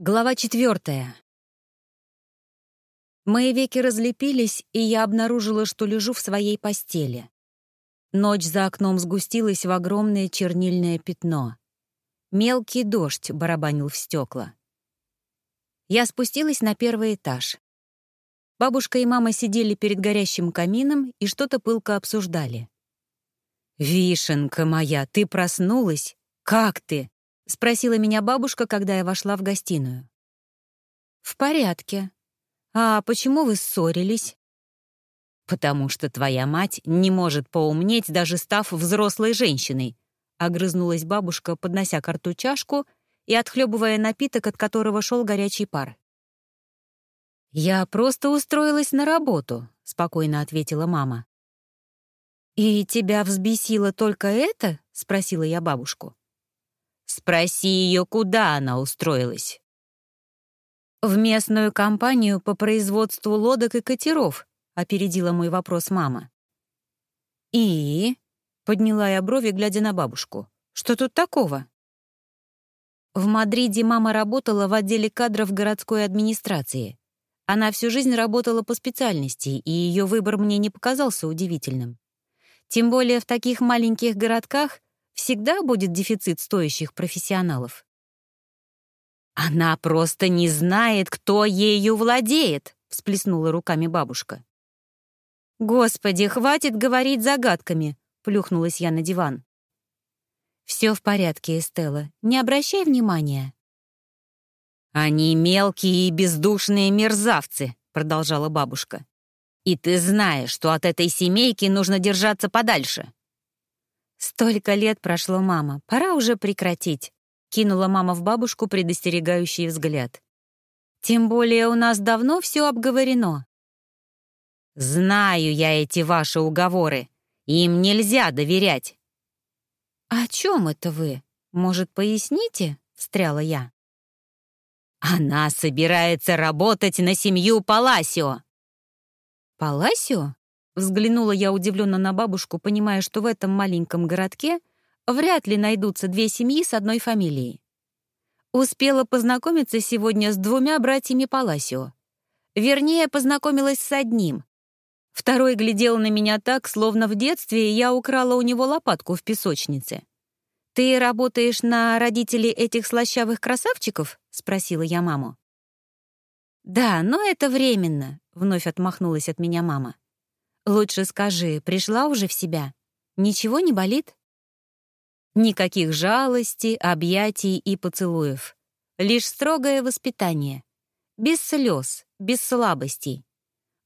Глава четвертая. Мои веки разлепились, и я обнаружила, что лежу в своей постели. Ночь за окном сгустилась в огромное чернильное пятно. Мелкий дождь барабанил в стекла. Я спустилась на первый этаж. Бабушка и мама сидели перед горящим камином и что-то пылко обсуждали. «Вишенка моя, ты проснулась? Как ты?» — спросила меня бабушка, когда я вошла в гостиную. «В порядке. А почему вы ссорились?» «Потому что твоя мать не может поумнеть, даже став взрослой женщиной», — огрызнулась бабушка, поднося к рту чашку и отхлебывая напиток, от которого шел горячий пар. «Я просто устроилась на работу», — спокойно ответила мама. «И тебя взбесило только это?» — спросила я бабушку. Спроси ее, куда она устроилась. «В местную компанию по производству лодок и катеров», — опередила мой вопрос мама. «И?» — подняла я брови, глядя на бабушку. «Что тут такого?» В Мадриде мама работала в отделе кадров городской администрации. Она всю жизнь работала по специальности, и ее выбор мне не показался удивительным. Тем более в таких маленьких городках всегда будет дефицит стоящих профессионалов. «Она просто не знает, кто ею владеет», — всплеснула руками бабушка. «Господи, хватит говорить загадками», — плюхнулась я на диван. «Все в порядке, Эстелла, не обращай внимания». «Они мелкие и бездушные мерзавцы», — продолжала бабушка. «И ты знаешь, что от этой семейки нужно держаться подальше. «Столько лет прошло, мама, пора уже прекратить», — кинула мама в бабушку предостерегающий взгляд. «Тем более у нас давно все обговорено». «Знаю я эти ваши уговоры. Им нельзя доверять». «О чем это вы? Может, поясните?» — встряла я. «Она собирается работать на семью Паласио». «Паласио? Взглянула я удивленно на бабушку, понимая, что в этом маленьком городке вряд ли найдутся две семьи с одной фамилией. Успела познакомиться сегодня с двумя братьями Паласио. Вернее, познакомилась с одним. Второй глядел на меня так, словно в детстве я украла у него лопатку в песочнице. «Ты работаешь на родителей этих слащавых красавчиков?» — спросила я маму. «Да, но это временно», — вновь отмахнулась от меня мама. Лучше скажи, пришла уже в себя? Ничего не болит? Никаких жалости, объятий и поцелуев. Лишь строгое воспитание. Без слез, без слабостей.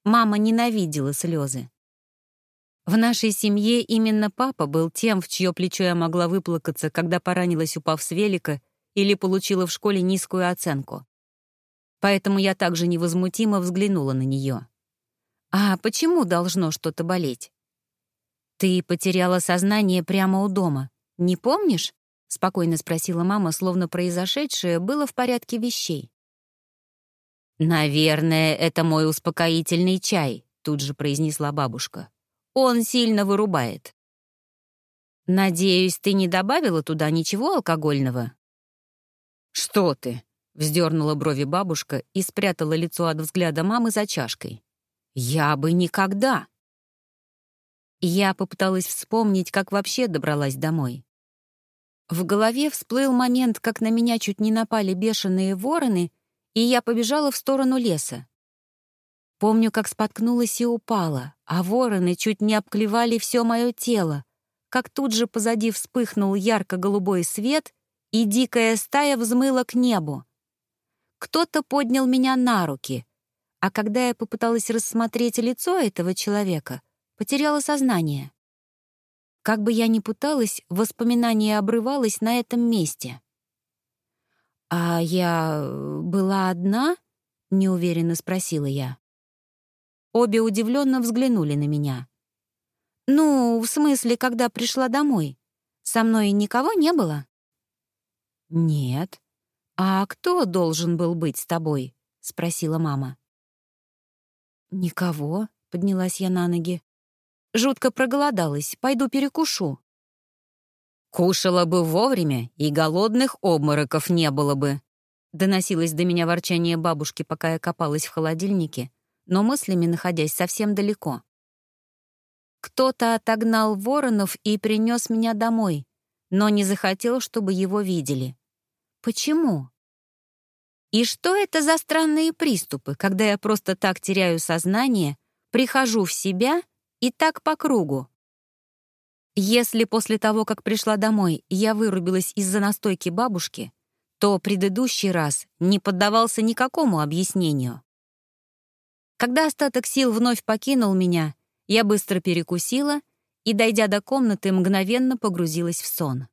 Мама ненавидела слезы. В нашей семье именно папа был тем, в чье плечо я могла выплакаться, когда поранилась, упав с велика, или получила в школе низкую оценку. Поэтому я также невозмутимо взглянула на нее. «А почему должно что-то болеть?» «Ты потеряла сознание прямо у дома. Не помнишь?» — спокойно спросила мама, словно произошедшее было в порядке вещей. «Наверное, это мой успокоительный чай», — тут же произнесла бабушка. «Он сильно вырубает». «Надеюсь, ты не добавила туда ничего алкогольного?» «Что ты?» — вздернула брови бабушка и спрятала лицо от взгляда мамы за чашкой. Я бы никогда. Я попыталась вспомнить, как вообще добралась домой. В голове всплыл момент, как на меня чуть не напали бешеные вороны, и я побежала в сторону леса. Помню, как споткнулась и упала, а вороны чуть не обклевали все мое тело, как тут же позади вспыхнул ярко-голубой свет, и дикая стая взмыла к небу. Кто-то поднял меня на руки — а когда я попыталась рассмотреть лицо этого человека, потеряла сознание. Как бы я ни пыталась, воспоминание обрывалось на этом месте. «А я была одна?» — неуверенно спросила я. Обе удивленно взглянули на меня. «Ну, в смысле, когда пришла домой? Со мной никого не было?» «Нет. А кто должен был быть с тобой?» — спросила мама. «Никого», — поднялась я на ноги. «Жутко проголодалась, пойду перекушу». «Кушала бы вовремя, и голодных обмороков не было бы», Доносилось до меня ворчание бабушки, пока я копалась в холодильнике, но мыслями находясь совсем далеко. Кто-то отогнал воронов и принес меня домой, но не захотел, чтобы его видели. Почему? И что это за странные приступы, когда я просто так теряю сознание, прихожу в себя и так по кругу? Если после того, как пришла домой, я вырубилась из-за настойки бабушки, то предыдущий раз не поддавался никакому объяснению. Когда остаток сил вновь покинул меня, я быстро перекусила и, дойдя до комнаты, мгновенно погрузилась в сон.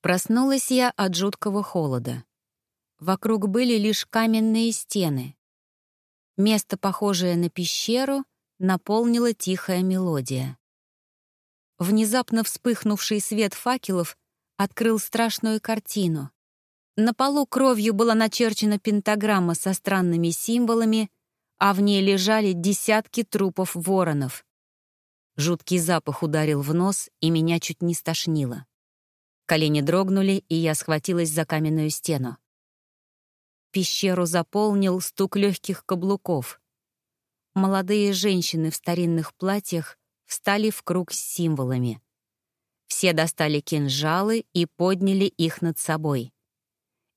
Проснулась я от жуткого холода. Вокруг были лишь каменные стены. Место, похожее на пещеру, наполнила тихая мелодия. Внезапно вспыхнувший свет факелов открыл страшную картину. На полу кровью была начерчена пентаграмма со странными символами, а в ней лежали десятки трупов воронов. Жуткий запах ударил в нос, и меня чуть не стошнило. Колени дрогнули, и я схватилась за каменную стену. Пещеру заполнил стук легких каблуков. Молодые женщины в старинных платьях встали в круг с символами. Все достали кинжалы и подняли их над собой.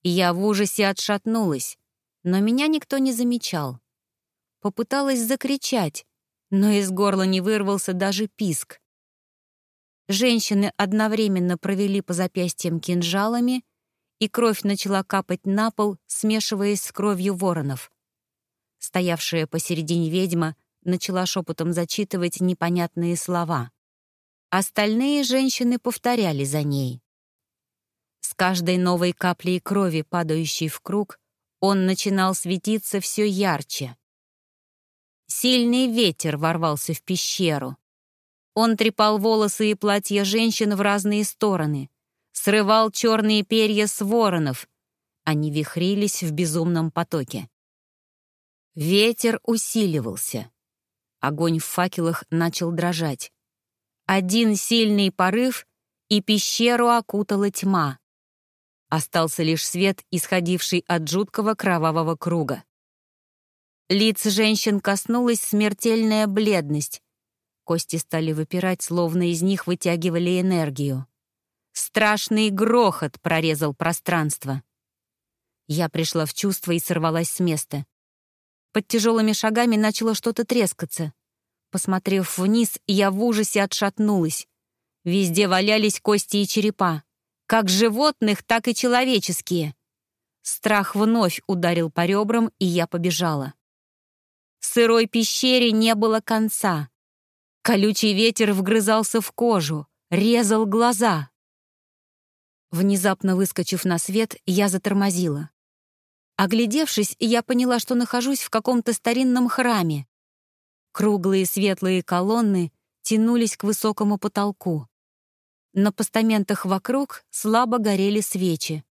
Я в ужасе отшатнулась, но меня никто не замечал. Попыталась закричать, но из горла не вырвался даже писк. Женщины одновременно провели по запястьям кинжалами, и кровь начала капать на пол, смешиваясь с кровью воронов. Стоявшая посередине ведьма начала шепотом зачитывать непонятные слова. Остальные женщины повторяли за ней. С каждой новой каплей крови, падающей в круг, он начинал светиться все ярче. Сильный ветер ворвался в пещеру. Он трепал волосы и платья женщин в разные стороны, срывал черные перья с воронов. Они вихрились в безумном потоке. Ветер усиливался. Огонь в факелах начал дрожать. Один сильный порыв, и пещеру окутала тьма. Остался лишь свет, исходивший от жуткого кровавого круга. Лиц женщин коснулась смертельная бледность. Кости стали выпирать, словно из них вытягивали энергию. Страшный грохот прорезал пространство. Я пришла в чувство и сорвалась с места. Под тяжелыми шагами начало что-то трескаться. Посмотрев вниз, я в ужасе отшатнулась. Везде валялись кости и черепа. Как животных, так и человеческие. Страх вновь ударил по ребрам, и я побежала. В сырой пещере не было конца. Колючий ветер вгрызался в кожу, резал глаза. Внезапно выскочив на свет, я затормозила. Оглядевшись, я поняла, что нахожусь в каком-то старинном храме. Круглые светлые колонны тянулись к высокому потолку. На постаментах вокруг слабо горели свечи.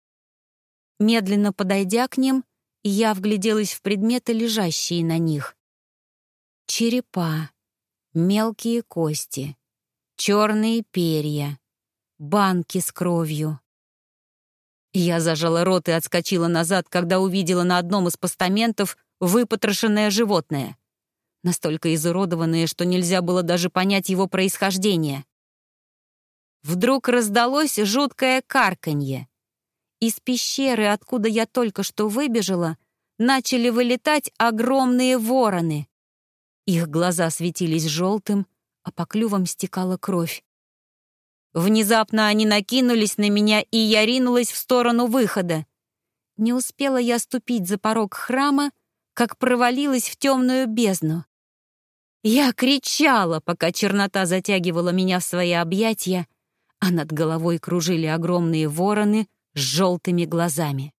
Медленно подойдя к ним, я вгляделась в предметы, лежащие на них. Черепа, мелкие кости, черные перья, банки с кровью. Я зажала рот и отскочила назад, когда увидела на одном из постаментов выпотрошенное животное. Настолько изуродованное, что нельзя было даже понять его происхождение. Вдруг раздалось жуткое карканье. Из пещеры, откуда я только что выбежала, начали вылетать огромные вороны. Их глаза светились желтым, а по клювам стекала кровь. Внезапно они накинулись на меня, и я ринулась в сторону выхода. Не успела я ступить за порог храма, как провалилась в темную бездну. Я кричала, пока чернота затягивала меня в свои объятия, а над головой кружили огромные вороны с желтыми глазами.